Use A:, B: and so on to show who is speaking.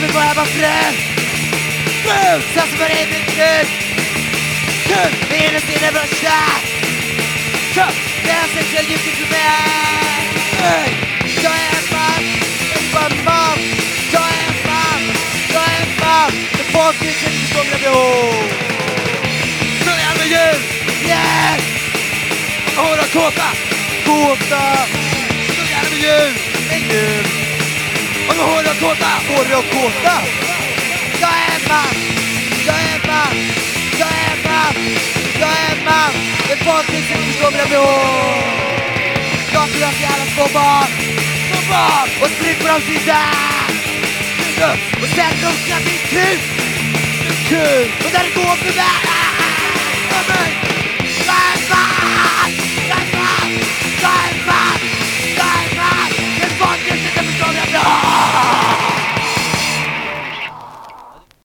A: vill bara vara frän. Brun! Satsa på dig min kuk. Kul! Vi är innerst inne värsta. Kuk! Det är sexuell njutning för mig. Jag är en man. En man. Jag är en man. Jag är en man. Men folk vill inte förstå mina behov. Så jävla djur! Yes! Hårda kåta! Kåta! Så jävla djur! Djur! Kåta! Hårda kåta! Jag är en man! Jag är en man! Jag är en man! Jag är en man! Men folk vill inte förstår mina behov. Jag vill ha så jävla små barn! Små barn! Och sprit på dem sida! Och sen runkar min kuk! kul, kul. Och där det går